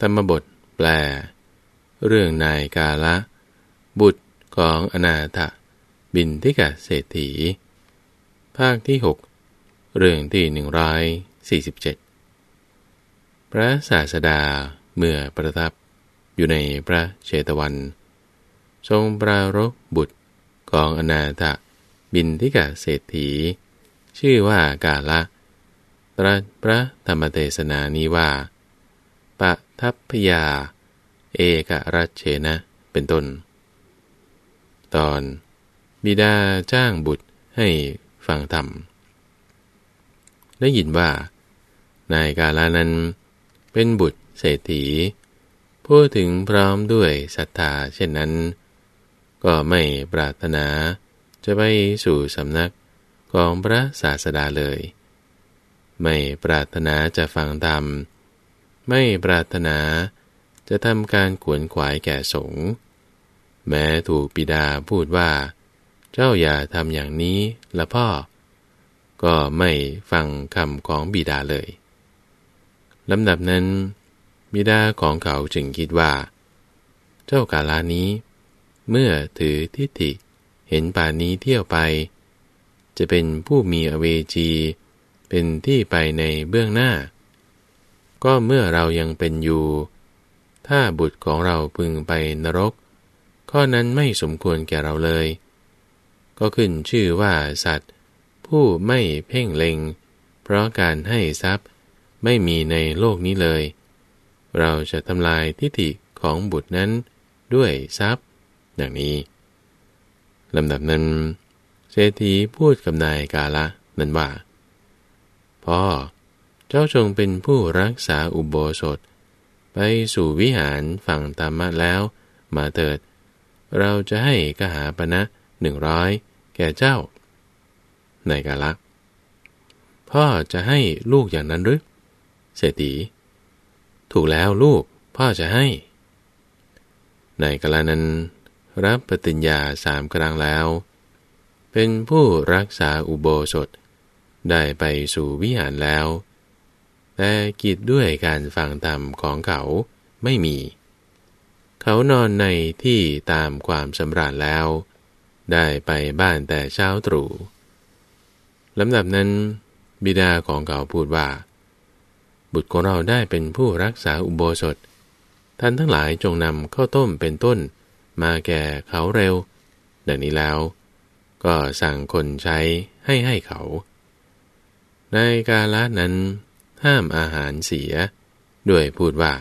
ธรรมบทแปล เรื่องนายกาละ บุตรของอนาถบินทิกะเศรษฐี ภาคที่ 6 เรื่องที่ 147 พระศาสดาเมื่อประทับอยู่ในพระเชตวัน ทรงปรารบบุตรของอนาถบินทิกะเศรษฐี ชื่อว่ากาละ ตรัสพระธรรมเทศนานี้ว่า ปะทัพพยา เอกรัชเชนะ เป็นต้น ตอนบิดาจ้างบุตรให้ฟังธรรม ได้ยินว่า นายกาลานั้น เป็นบุตรเศรษฐี พูดถึงพร้อมด้วยศรัทธาเช่นนั้น ก็ไม่ปรารถนาจะไปสู่สำนักของพระศาสดาเลย ไม่ปรารถนาจะฟังธรรม ไม่ปรารถนา จะทำการขวนขวายแก่สงฆ์แม้ถูกปิดาพูดว่า เจ้าอย่าทำอย่างนี้ละพ่อ ก็ไม่ฟังคำของบิดาเลยลำดับนั้น บิดาของเขาจึงคิดว่า เจ้ากาลานี้ เมื่อถือทิฏฐิเห็นป่านี้เที่ยวไป จะเป็นผู้มีอเวจี เป็นที่ไปในเบื้องหน้า ก็เมื่อเรายังเป็นอยู่ ถ้าบุตรของเราพึงไปนรก ข้อนั้นไม่สมควรแก่เราเลย ก็ขึ้นชื่อว่าสัตว์ ผู้ไม่เพ่งเล็ง เพราะการให้ทรัพย์ไม่มีในโลกนี้เลย เราจะทำลายทิฏฐิของบุตรนั้นด้วยทรัพย์อย่างนี้ลำดับนั้น เศรษฐีพูดกับนายกาละนั้นว่าพ่อ เจ้าจงเป็นผู้รักษาอุโบสถ ไปสู่วิหารฝั่งธรรมะแล้ว มาเถิด เราจะให้กหาปณะหนึ่งร้อยแก่เจ้า ในกาละพ่อจะให้ลูกอย่างนั้นหรือ เศรษฐี ถูกแล้วลูกพ่อจะให้ ในกาลานั้น รับปฏิญญาสามครั้งแล้ว เป็นผู้รักษาอุโบสถ ได้ไปสู่วิหารแล้ว แต่กิจด้วยการฟังธรรมของเขาไม่มี เขานอนในที่ตามความสำราญแล้ว ได้ไปบ้านแต่เช้าตรู่ลำดับนั้นบิดาของเขาพูดว่า บุตรของเราได้เป็นผู้รักษาอุโบสถ ท่านทั้งหลายจงนำข้าวต้มเป็นต้น มาแก่เขาเร็ว ดังนี้แล้ว ก็สั่งคนใช้ให้ให้เขา ในกาลนั้น ห้ามอาหารเสีย ด้วยพูดว่า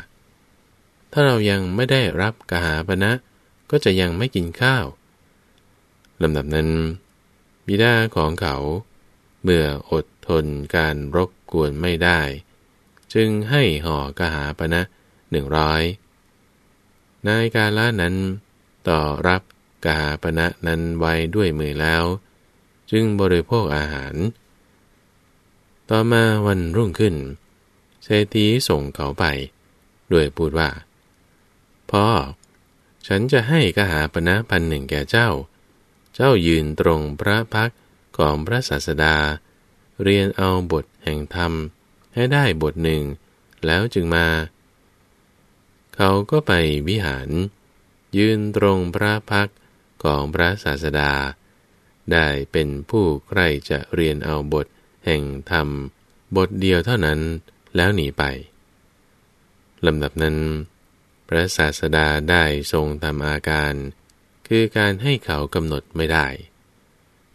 ถ้าเรายังไม่ได้รับกหาปณะก็จะยังไม่กินข้าวลำดับนั้น บิดาของเขา เมื่ออดทนการรบกวนไม่ได้ จึงให้ห่อกหาปณะหนึ่งร้อยนายกาละนั้น ต่อรับกหาปณะนั้นไว้ด้วยมือแล้ว จึงบริโภคอาหาร ต่อมาวันรุ่งขึ้น เศรษฐีส่งเขาไป ด้วยพูดว่าพ่อฉันจะให้กหาปณะพันหนึ่งแก่เจ้า เจ้ายืนตรงพระพักของพระศาสดา เรียนเอาบทแห่งธรรม ให้ได้บทหนึ่ง แล้วจึงมา เขาก็ไปวิหาร ยืนตรงพระพักของพระศาสดา ได้เป็นผู้ใครจะเรียนเอาบท แห่งธรรมบทเดียวเท่านั้นแล้วหนีไปลำดับนั้น พระศาสดาได้ทรงทำอาการ คือการให้เขากำหนดไม่ได้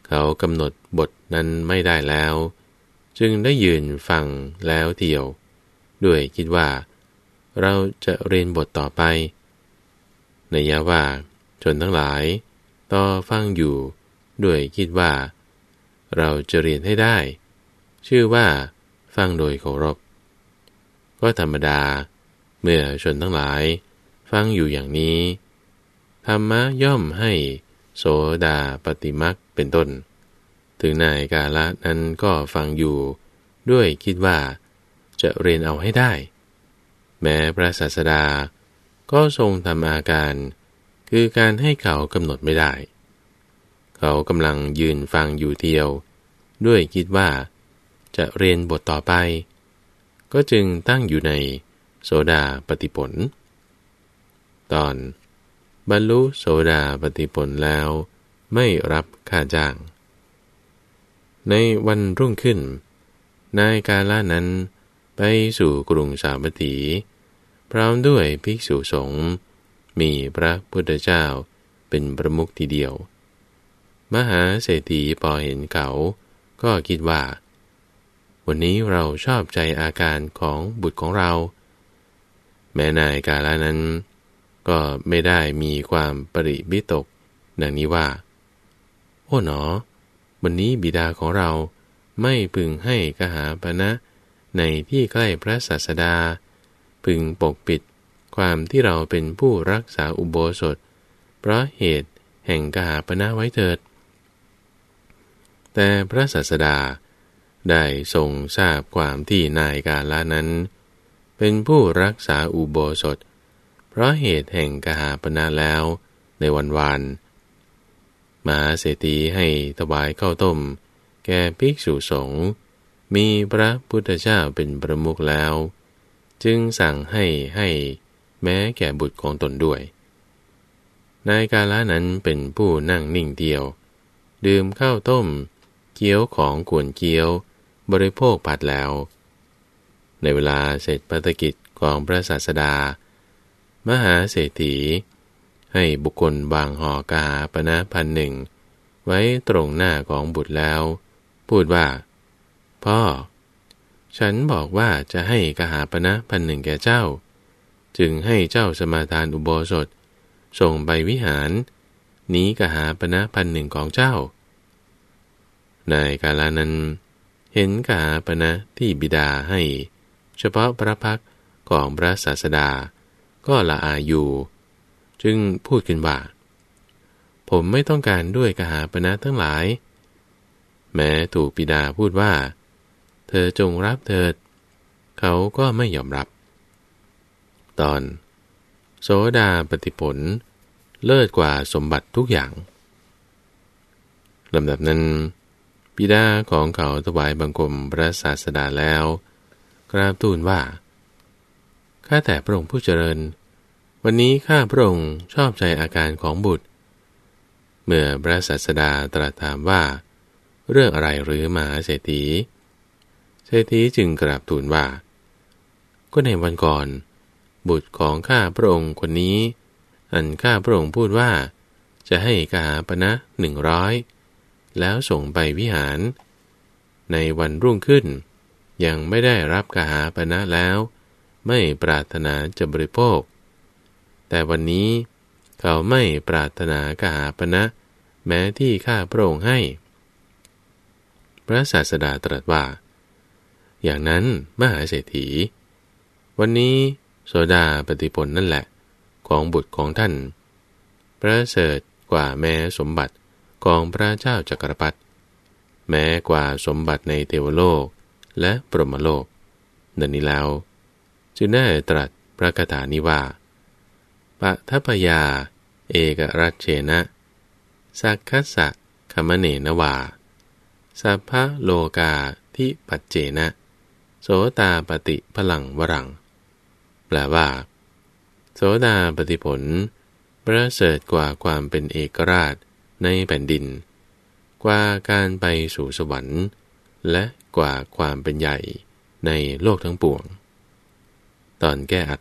เขากำหนดบทนั้นไม่ได้แล้ว จึงได้ยืนฟังแล้วเที่ยว ด้วยคิดว่า เราจะเรียนบทต่อไปในยาว่าจนทั้งหลาย ต่อฟังอยู่ ด้วยคิดว่า เราจะเรียนให้ได้ ชื่อว่า ฟังโดยเคารพ ก็ธรรมดา เมื่อชนทั้งหลาย ฟังอยู่อย่างนี้ ธรรมะย่อมให้โสดาปฏิมักเป็นต้น ถึงนายกาละนั้นก็ฟังอยู่ ด้วยคิดว่า จะเรียนเอาให้ได้ แม้พระศาสดา ก็ทรงทำอาการ คือการให้เขากำหนดไม่ได้ เขากำลังยืนฟังอยู่เทียว ด้วยคิดว่า จะเรียนบทต่อไป ก็จึงตั้งอยู่ในโสดาปฏิผล ตอน บรรลุโสดาปฏิผลแล้วไม่รับค่าจ้าง ในวันรุ่งขึ้น นายกาลานั้นไปสู่กรุงสาวัตถี พร้อมด้วยภิกษุสงฆ์มีพระพุทธเจ้าเป็นประมุขทีเดียว มหาเศรษฐีพอเห็นเขา ก็คิดว่า วันนี้เราชอบใจอาการของบุตรของเรา แม้นายกาลานั้น ก็ไม่ได้มีความปริบิตก ดังนี้ว่า โอ้หนอ วันนี้บิดาของเราไม่พึงให้กหาปณะนะในที่ใกล้พระศาสดา พึงปกปิดความที่เราเป็นผู้รักษาอุโบสถ เพราะเหตุแห่งกหาปณะไว้เถิด แต่พระศาสดา ได้ทรงทราบความที่นายกาลานั้น เป็นผู้รักษาอุโบสถ เพราะเหตุแห่งกหาปณะแล้วในวันวานมาเศรษฐีให้ถวายข้าวต้ม แก่ภิกษุสงฆ์มีพระพุทธเจ้าเป็นประมุขแล้ว จึงสั่งให้ให้แม้แก่บุตรของตนด้วย นายกาละนั้นเป็นผู้นั่งนิ่งเดียว ดื่มข้าวต้ม เกี๊ยวของกวนเกี๊ยว บริโภคผัดแล้ว ในเวลาเสร็จภารกิจของพระศาสดา มหาเศรษฐี ให้บุคคลวางห่อกาปณะพันหนึ่ง ไว้ตรงหน้าของบุตรแล้ว พูดว่า พ่อ ฉันบอกว่าจะให้กหาปณะพันหนึ่งแก่เจ้า จึงให้เจ้าสมาทานอุโบสถ ส่งไปวิหาร นี้กหาปณะพันหนึ่งของเจ้าในกาลานั้น เห็นกาปณะที่บิดาให้ เฉพาะพระพักของพระศาสดา ก็ละอาอยู่ จึงพูดขึ้นว่า ผมไม่ต้องการด้วยกหาปณะทั้งหลาย แม้ถูกปิดาพูดว่า เธอจงรับเถิด เขาก็ไม่ยอมรับ ตอน โสดาปฏิผล เลิศกว่าสมบัติทุกอย่างลำดับนั้น ปิดาของเขาถวายบังคมพระศาสดาแล้ว กราบทูลว่า ข้าแต่พระองค์ผู้เจริญ วันนี้ข้าพระองค์ชอบใจอาการของบุตร เมื่อพระศาสดาตรัสถามว่า เรื่องอะไรหรือมาเศรษฐี เศรษฐีจึงกราบทูลว่า ก็ในวันก่อน บุตรของข้าพระองค์คนนี้ อันข้าพระองค์พูดว่า จะให้กาปณะหนึ่งร้อย แล้วส่งไปวิหาร ในวันรุ่งขึ้น ยังไม่ได้รับกาปณะแล้ว ไม่ปรารถนาจะบริโภค แต่วันนี้เขาไม่ปรารถนากาปณะแม้ที่ข้าพระองค์ให้ พระศาสดาตรัสว่า อย่างนั้นมหาเศรษฐี วันนี้โสดาปฏิผลนั่นแหละ ของบุตรของท่าน ประเสริฐกว่าแม้สมบัติ ของพระเจ้าจักรพรรดิแม้กว่าสมบัติในเทวโลกและปรมโลกดังนี้แล้ว จึงได้ตรัสพระคาถานี้ว่าปะทัพยา เอกรัชเชนะ สักคัสสะคมเนนวาสัพพะโลกาทิปัจเจนะ โสตาปฏิพลังวรัง แปลว่า โสดาปฏิผลประเสริฐกว่าความเป็นเอกราช ในแผ่นดิน กว่าการไปสู่สวรรค์ และกว่าความเป็นใหญ่ในโลกทั้งปวง ตอนแก้อัด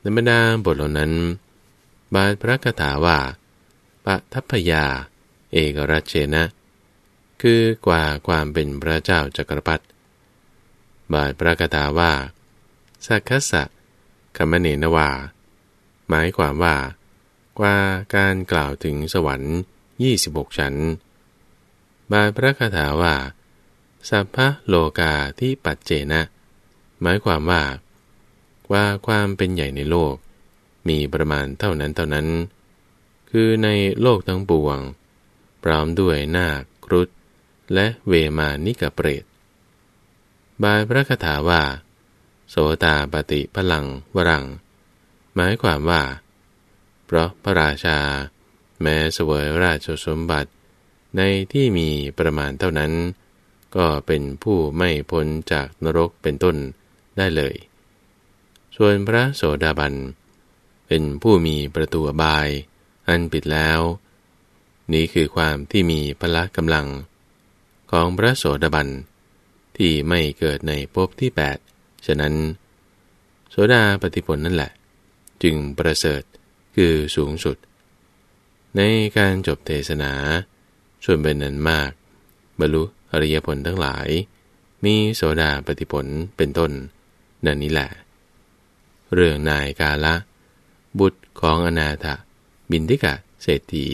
ในบรรดาบทเหล่านั้น บาทพระคาถาว่าปะทัพยา เอกราชเชนะ คือกว่าความเป็นพระเจ้าจักรพรรดิบาทพระคาถาว่าสักคัสสะคมเนนวา หมายความว่า กว่าการกล่าวถึงสวรรค์ 26 ชั้น บาทพระคาถาว่า สัพพะโลกาที่ปัจเจนะ หมายความว่ากว่าความเป็นใหญ่ในโลก มีประมาณเท่านั้นเท่านั้น คือในโลกทั้งปวง พร้อมด้วยนาคครุฑและเวมานิกเปรต บายพระคาถาว่า โสตาปฏิพลังวรัง หมายความว่า เพราะพระราชา แม้เสวยราชสมบัติ ในที่มีประมาณเท่านั้น ก็เป็นผู้ไม่พ้นจากนรกเป็นต้นได้เลย ส่วนพระโสดาบัน เป็นผู้มีประตูบาย อันปิดแล้ว นี้คือความที่มีพละกำลัง ของพระโสดาบัน ที่ไม่เกิดในภพที่ 8 ฉะนั้น โสดาปฏิผลนั่นแหละ จึงประเสริฐ คือสูงสุด ในการจบเทศนา ส่วนเป็นนั้นมาก บรรลุอริยผลทั้งหลาย มีโสดาปฏิผลเป็นต้น นั่นนี้แหละ เรื่องนายกาละ บุตรของอนาถบินทิกะเศรษฐี